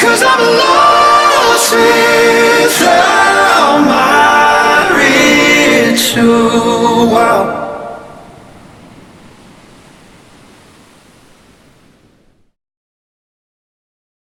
Cause I'm lost without my ritual.